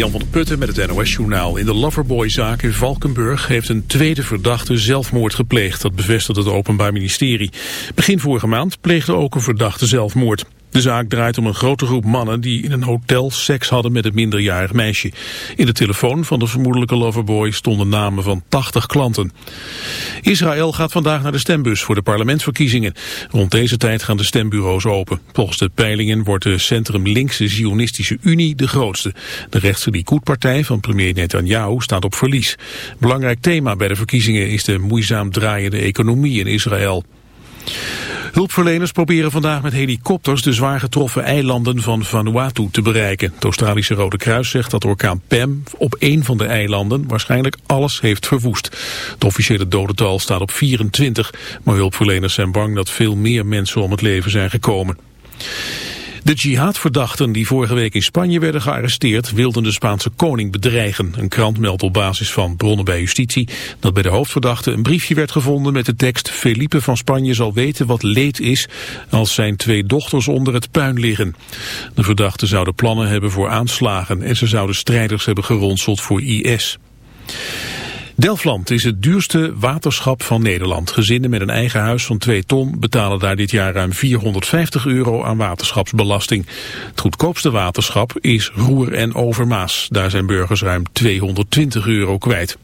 Jan van der Putten met het NOS-journaal. In de Loverboy-zaak in Valkenburg heeft een tweede verdachte zelfmoord gepleegd. Dat bevestigt het Openbaar Ministerie. Begin vorige maand pleegde ook een verdachte zelfmoord. De zaak draait om een grote groep mannen die in een hotel seks hadden met een minderjarig meisje. In de telefoon van de vermoedelijke loverboy stonden namen van 80 klanten. Israël gaat vandaag naar de stembus voor de parlementsverkiezingen. Rond deze tijd gaan de stembureaus open. Volgens de peilingen wordt de centrum-linkse Zionistische Unie de grootste. De rechtse Likud-partij van premier Netanyahu staat op verlies. Belangrijk thema bij de verkiezingen is de moeizaam draaiende economie in Israël. Hulpverleners proberen vandaag met helikopters de zwaar getroffen eilanden van Vanuatu te bereiken. Het Australische Rode Kruis zegt dat orkaan Pam op één van de eilanden waarschijnlijk alles heeft verwoest. Het officiële dodental staat op 24, maar hulpverleners zijn bang dat veel meer mensen om het leven zijn gekomen. De jihadverdachten die vorige week in Spanje werden gearresteerd wilden de Spaanse koning bedreigen. Een krant meldt op basis van bronnen bij justitie dat bij de hoofdverdachte een briefje werd gevonden met de tekst Felipe van Spanje zal weten wat leed is als zijn twee dochters onder het puin liggen. De verdachten zouden plannen hebben voor aanslagen en ze zouden strijders hebben geronseld voor IS. Delfland is het duurste waterschap van Nederland. Gezinnen met een eigen huis van 2 ton betalen daar dit jaar ruim 450 euro aan waterschapsbelasting. Het goedkoopste waterschap is Roer en Overmaas. Daar zijn burgers ruim 220 euro kwijt.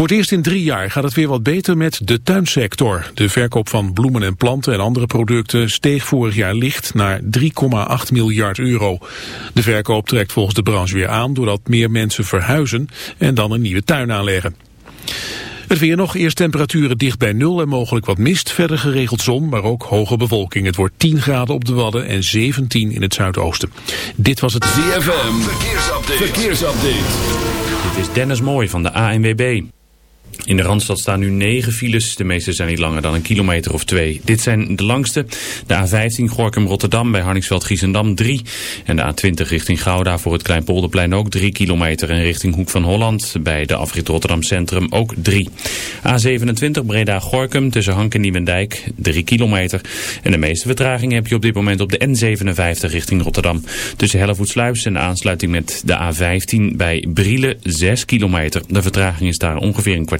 Voor het eerst in drie jaar gaat het weer wat beter met de tuinsector. De verkoop van bloemen en planten en andere producten steeg vorig jaar licht naar 3,8 miljard euro. De verkoop trekt volgens de branche weer aan doordat meer mensen verhuizen en dan een nieuwe tuin aanleggen. Het weer nog, eerst temperaturen dicht bij nul en mogelijk wat mist. Verder geregeld zon, maar ook hoge bewolking. Het wordt 10 graden op de Wadden en 17 in het zuidoosten. Dit was het ZFM, verkeersupdate. verkeersupdate. Dit is Dennis Mooij van de ANWB. In de Randstad staan nu negen files. De meeste zijn niet langer dan een kilometer of twee. Dit zijn de langste. De A15 Gorkum-Rotterdam bij Harningsveld-Giessendam 3. En de A20 richting Gouda voor het Kleinpolderplein ook 3 kilometer. En richting Hoek van Holland bij de afrit Rotterdam Centrum ook 3. A27 Breda-Gorkum tussen Hank en Nieuwendijk 3 kilometer. En de meeste vertraging heb je op dit moment op de N57 richting Rotterdam. Tussen Hellevoetsluis en de aansluiting met de A15 bij Brielen 6 kilometer. De vertraging is daar ongeveer een kwartier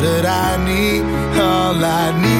All that I need, all I need,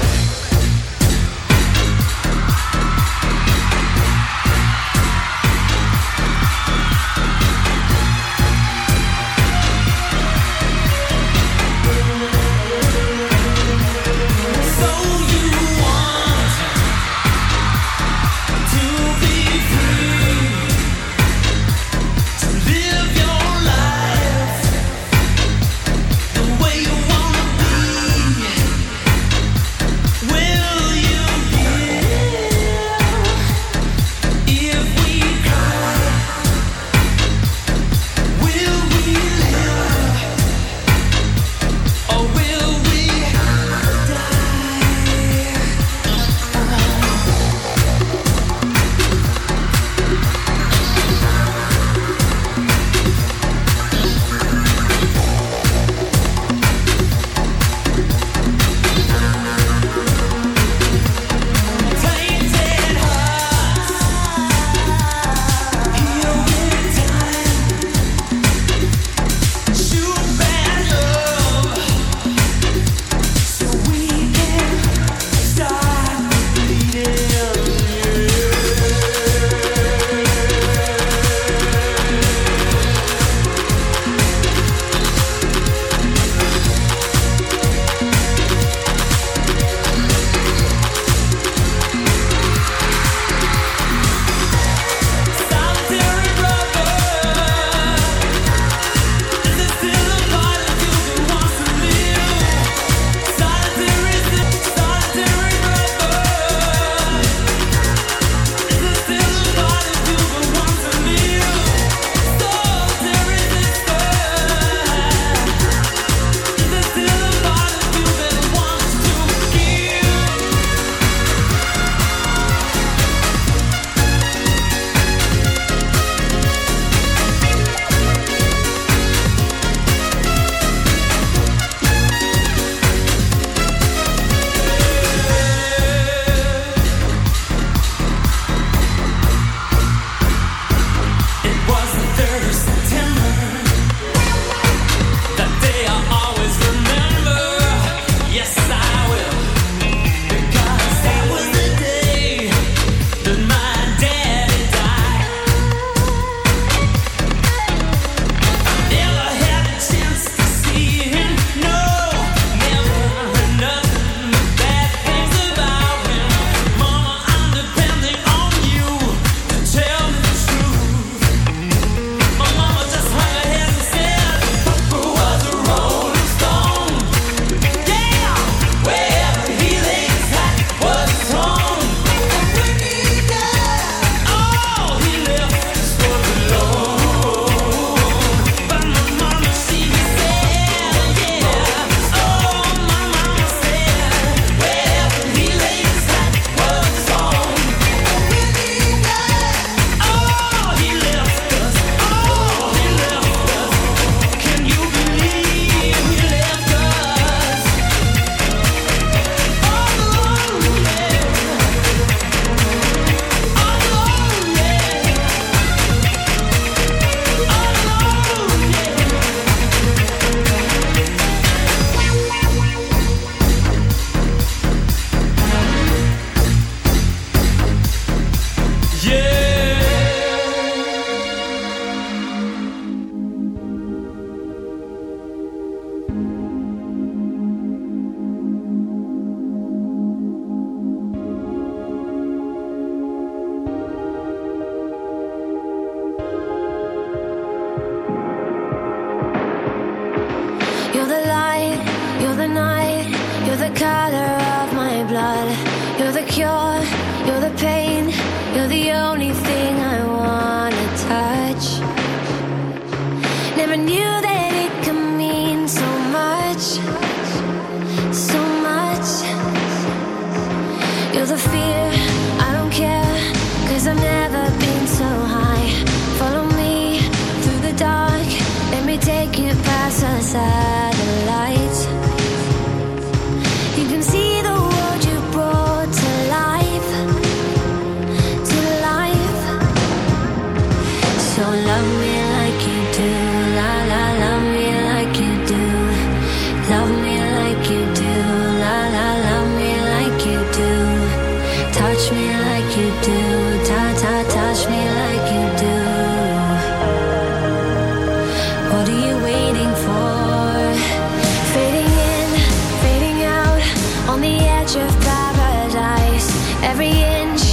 begin.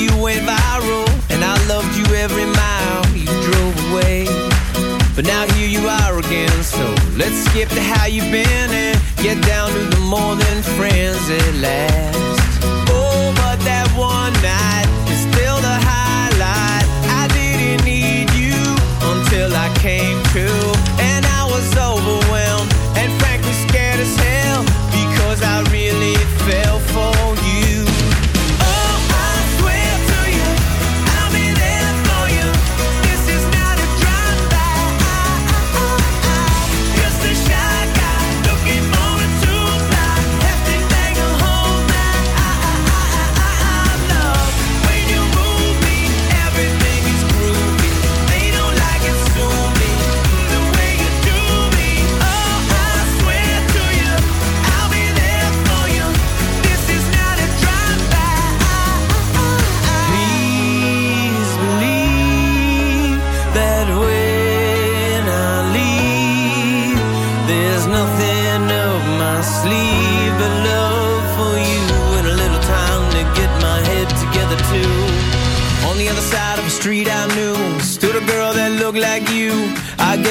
you went viral And I loved you every mile you drove away. But now here you are again So let's skip to how you've been And get down to the more than friends at last. Oh, but that one night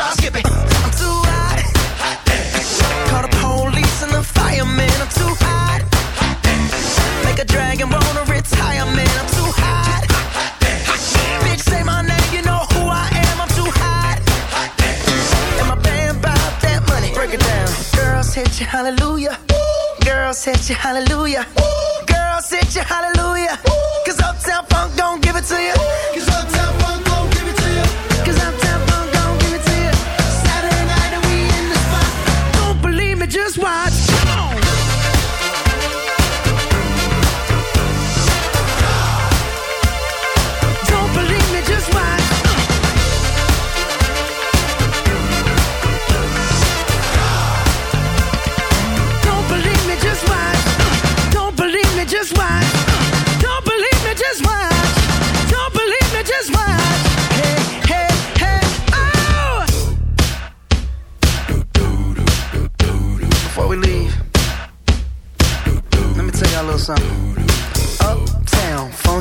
I'm too hot. hot Call the police and the firemen. I'm too hot. hot Make a dragon wanna retire, man. I'm too hot. hot Bitch, say my name, you know who I am. I'm too hot. And my band bout that money. Break it down. Girls hit you, hallelujah. Ooh. Girls hit you, hallelujah. Ooh. Girls hit you, hallelujah. Ooh. Cause Uptown Funk don't give it to you.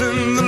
in the